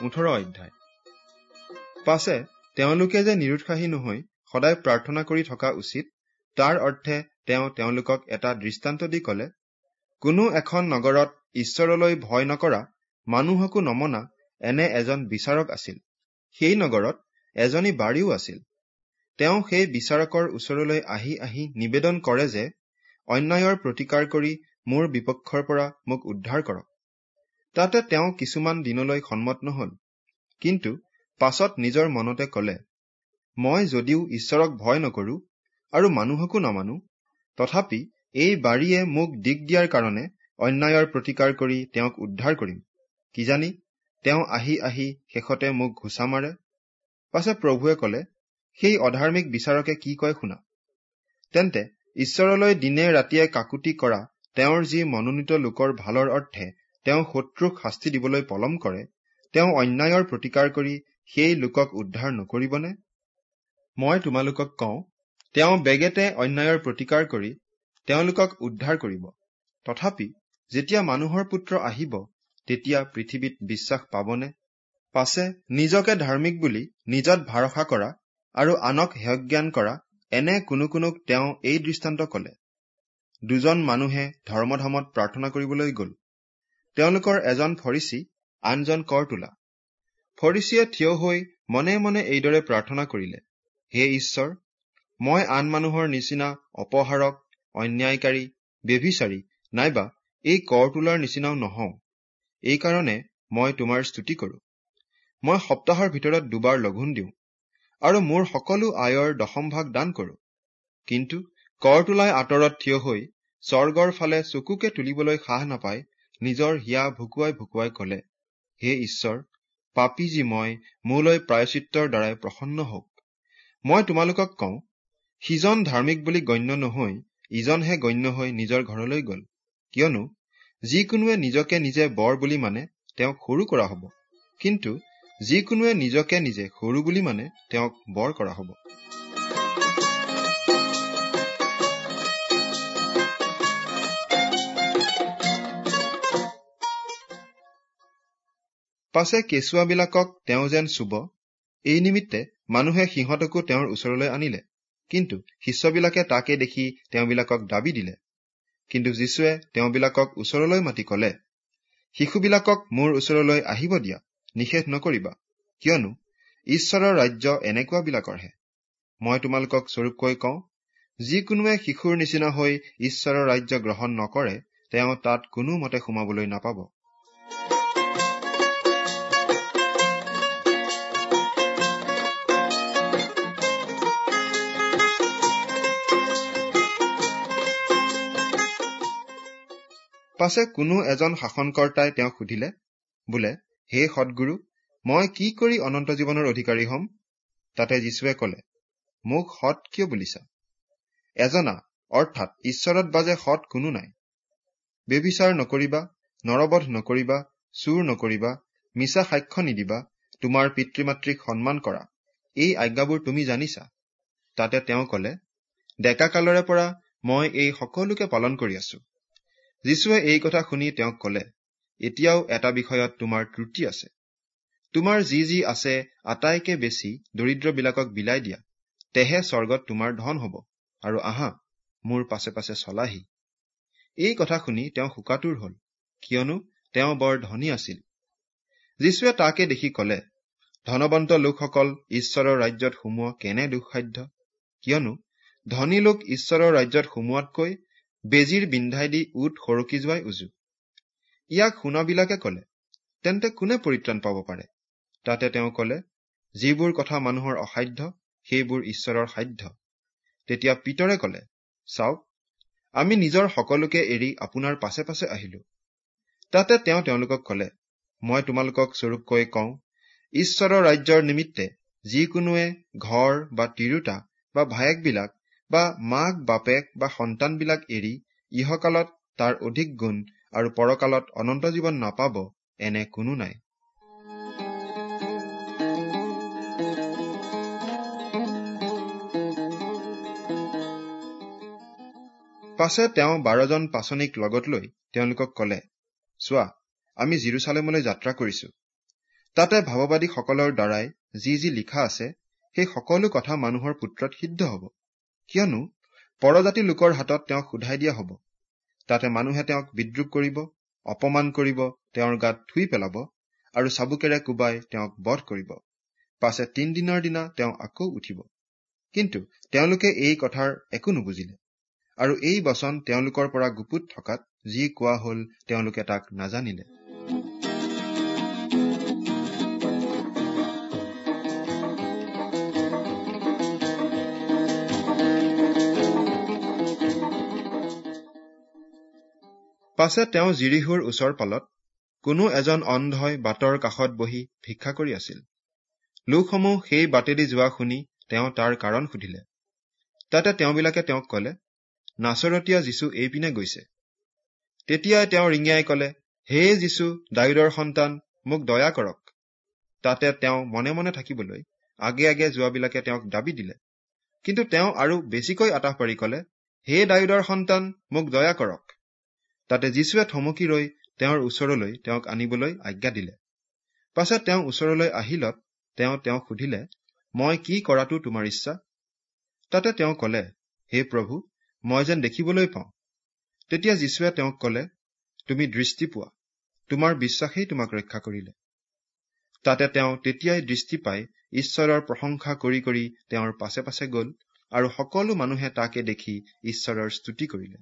ওঠৰ অধ্যায়। পাছে তেওঁলোকে যে নিৰুৎসাহী নহৈ সদায় প্ৰাৰ্থনা কৰি থকা উচিত তাৰ অৰ্থে তেওঁ তেওঁলোকক এটা দৃষ্টান্ত দি কলে কোনো এখন নগৰত ঈশ্বৰলৈ ভয় নকৰা মানুহকো নমনা এনে এজন বিচাৰক আছিল। সেই নগৰত এজনী বাৰীও আছিল। তেওঁ সেই বিচাৰকৰ ওচৰলৈ আহি আহি নিবেদন কৰে যে অন্যায়ৰ প্ৰতিকাৰ কৰি মোৰ বিপক্ষৰ পৰা মোক উদ্ধাৰ কৰক। তাতে তেওঁ কিছুমান দিনলৈ সন্মত নহল। কিন্তু পাছত নিজৰ মনতে কলে মই যদিও ঈশ্বৰক ভয় নকৰো আৰু মানুহকো নামানো তথাপি এই বাৰীয়ে মোক দিগ দিয়াৰ কাৰণে অন্যায়ৰ প্ৰতিকাৰ কৰি তেওঁক উদ্ধাৰ কৰিম। কিজানি তেওঁ আহি আহি শেষতে মোক ঘোচা মাৰে পাছে প্ৰভুৱে কলে সেই অধাৰ্মিক বিচাৰকে কি কয় শুনা। তেন্তে ঈশ্বৰলৈ দিনে ৰাতিয়ে কাকুতি কৰা তেওঁৰ যি মনোনীত লোকৰ ভালৰ অৰ্থে তেওঁ শত্ৰুক শাস্তি দিবলৈ পলম কৰে তেওঁ অন্যায়ৰ প্ৰতিকাৰ কৰি সেই লোকক উদ্ধাৰ নকৰিবনে? মই তোমালোকক কওঁ তেওঁ বেগেতে অন্যায়ৰ প্ৰতিকাৰ কৰি তেওঁলোকক উদ্ধাৰ কৰিব। তথাপি যেতিয়া মানুহৰ পুত্ৰ আহিব তেতিয়া পৃথিৱীত বিশ্বাস পাবনে? পাছে নিজকে ধাৰ্মিক বুলি নিজত ভৰসা কৰা আৰু আনক হেয়জ্ঞান কৰা এনে কোনো কোনোক তেওঁ এই দৃষ্টান্ত কলে। দুজন মানুহে ধৰ্মধামত প্ৰাৰ্থনা কৰিবলৈ গল। তেওঁলোকৰ এজন ফৰিচী আনজন কৰ তোলা ফৰিচীয়ে থিয় হৈ মনে মনে এইদৰে প্ৰাৰ্থনা কৰিলে হে ঈশ্বৰ মই আন মানুহৰ নিচিনা অপহাৰক অন্যায়কাৰী বেভিচাৰী নাইবা এই কৰ তোলাৰ নিচিনাও নহওঁ। এইকাৰণে মই তোমাৰ স্তুতি কৰো। মই সপ্তাহৰ ভিতৰত দুবাৰ লঘোণ দিওঁ আৰু মোৰ সকলো আয়ৰ দশম ভাগ দান কৰো। কিন্তু কৰ তোলাই আঁতৰত থিয় হৈ স্বৰ্গৰ ফালে চকুকে তুলিবলৈ সাহ নাপায় নিজৰ হিয়া ভুকুৱাই ভুকুৱাই কলে হে ঈশ্বৰ পাপী যি মই মোলৈ প্ৰায়চিত্ৰৰ দ্বাৰাই প্ৰসন্ন হওক। মই তোমালোকক কওঁ সিজন ধাৰ্মিক বুলি গণ্য নহৈ ইজনহে গণ্য হৈ নিজৰ ঘৰলৈ গল। কিয়নো যিকোনোৱে নিজকে নিজে বৰ বুলি মানে তেওঁক সৰু কৰা হব। কিন্তু যিকোনোৱে নিজকে নিজে সৰু বুলি মানে তেওঁক বৰ কৰা হব। পাছে কেঁচুৱাবিলাকক তেওঁ যেন চুব এই নিমিত্তে মানুহে সিহঁতকো তেওঁৰ ওচৰলৈ আনিলে। কিন্তু শিষ্যবিলাকে তাকে দেখি তেওঁবিলাকক দাবী দিলে। কিন্তু যীশুৱে তেওঁবিলাকক ওচৰলৈ মাতি কলে শিশুবিলাকক মোৰ ওচৰলৈ আহিব দিয়া নিষেধ নকৰিবা। কিয়নো ঈশ্বৰৰ ৰাজ্য এনেকুৱাবিলাকৰহে। মই তোমালোকক স্বৰূপকৈ কওঁ যিকোনোৱে শিশুৰ নিচিনা হৈ ঈশ্বৰৰ ৰাজ্য গ্ৰহণ নকৰে তেওঁ তাত কোনো মতে সোমাবলৈ নাপাব। পাছে কোনো এজন শাসনকৰ্তাই তেওঁক সুধিলে বোলে হে সদগুৰু মই কি কৰি অনন্ত জীৱনৰ অধিকাৰী হম? তাতে যীশুৱে কলে মোক সৎ কিয় বুলিছা? এজনা অৰ্থাৎ ঈশ্বৰত বাজে সৎ কোনো নাই। বেবিচাৰ নকৰিবা নৰবধ নকৰিবা চুৰ নকৰিবা মিছা সাক্ষ্য নিদিবা তোমাৰ পিতৃ মাতৃক সন্মান কৰা এই আজ্ঞাবোৰ তুমি জানিছা? তাতে তেওঁ কলে ডেকা কালৰে পৰা মই এই সকলোকে পালন কৰি আছো। যীশুৱে এই কথা শুনি তেওঁক কলে এতিয়াও এটা বিষয়ত তোমাৰ ত্ৰুটি আছে। তোমাৰ যি যি আছে আটাইকে বেছি দৰিদ্ৰবিলাকক বিলাই দিয়া তেহে স্বৰ্গত তোমাৰ ধন হব। আৰু আহা মোৰ পাছে পাছে চলাহি। এই কথা শুনি তেওঁ শোকাতুৰ হল কিয়নো তেওঁ বৰ ধনী আছিল। যীশুৱে তাকে দেখি কলে ধনবন্ত লোকসকল ঈশ্বৰৰ ৰাজ্যত সোমোৱা কেনে দুঃসাধ্য? কিয়নো ধনী লোক ঈশ্বৰৰ ৰাজ্যত সোমোৱাতকৈ বেজীৰ বিন্ধাই দি উট সৰকি যোৱাই উজু। ইয়াক শুনাবিলাকে কলে তেন্তে কোনে পৰিত্ৰাণ পাব পাৰে? তাতে তেওঁ কলে যিবোৰ কথা মানুহৰ অসাধ্য সেইবোৰ ঈশ্বৰৰ সাধ্য। তেতিয়া পিতৰে কলে চাওক আমি নিজৰ সকলোকে এৰি আপোনাৰ পাছে পাছে আহিলো। তাতে তেওঁ তেওঁলোকক কলে মই তোমালোকক স্বৰূপকৈ কওঁ ঈশ্বৰৰ ৰাজ্যৰ নিমিত্তে যিকোনোৱে ঘৰ বা তিৰোতা বা ভায়েকবিলাক বা মাক বাপেক বা সন্তানবিলাক এৰি ইহকালত তাৰ অধিক গুণ আৰু পৰকালত অনন্ত জীৱন নাপাব এনে কোনো নাই। পাছে তেওঁ বাৰজন পাচনিক লগত লৈ তেওঁলোকক কলে চোৱা আমি জিৰচালেমলৈ যাত্ৰা কৰিছো। তাতে ভাৱবাদীসকলৰ দ্বাৰাই যি যি লিখা আছে সেই সকলো কথা মানুহৰ পুত্ৰত সিদ্ধ হব। কিয়নো পৰজাতি লোকৰ হাতত তেওঁক সোধাই দিয়া হব। তাতে মানুহে তেওঁক বিদ্ৰোপ কৰিব অপমান কৰিব তেওঁৰ গাত থুই পেলাব আৰু চাবুকেৰে কোবাই তেওঁক বধ কৰিব। পাছে তিনদিনৰ দিনা তেওঁ আকৌ উঠিব। কিন্তু তেওঁলোকে এই কথাৰ একো নুবুজিলে। আৰু এই বচন তেওঁলোকৰ পৰা গুপুত থকাত যি কোৱা হল তেওঁলোকে তাক নাজানিলে। পাছে তেওঁ জিৰিহুৰ ওচৰ পালত কোনো এজন অন্ধই বাটৰ কাষত বহি ভিক্ষা কৰি আছিল। লোকসমূহ সেই বাটেদি যোৱা শুনি তেওঁ তাৰ কাৰণ সুধিলে। তাতে তেওঁবিলাকে তেওঁক কলে নাচৰতীয়া যীচু এইপিনে গৈছে। তেতিয়াই তেওঁ ৰিঙিয়াই কলে হে যীচু ডায়ুদৰ সন্তান মোক দয়া কৰক। তাতে তেওঁ মনে মনে থাকিবলৈ আগে আগে যোৱাবিলাকে তেওঁক দাবী দিলে। কিন্তু তেওঁ আৰু বেছিকৈ আতাহ পাৰি কলে হে ডায়ুদৰ সন্তান মোক দয়া কৰক। তাতে যীশুৱে থমকি ৰৈ তেওঁৰ ওচৰলৈ তেওঁক আনিবলৈ আজ্ঞা দিলে। পাছত তেওঁ ওচৰলৈ আহিলত তেওঁ তেওঁক সুধিলে মই কি কৰাটো তোমাৰ ইচ্ছা? তাতে তেওঁ কলে হে প্ৰভু মই যেন দেখিবলৈ পাওঁ। তেতিয়া যীশুৱে তেওঁক কলে তুমি দৃষ্টি পোৱা। তোমাৰ বিশ্বাসেই তোমাক ৰক্ষা কৰিলে। তাতে তেওঁ তেতিয়াই দৃষ্টি পাই ঈশ্বৰৰ প্ৰশংসা কৰি কৰি তেওঁৰ পাছে পাছে গল আৰু সকলো মানুহে তাকে দেখি ঈশ্বৰৰ স্তুতি কৰিলে।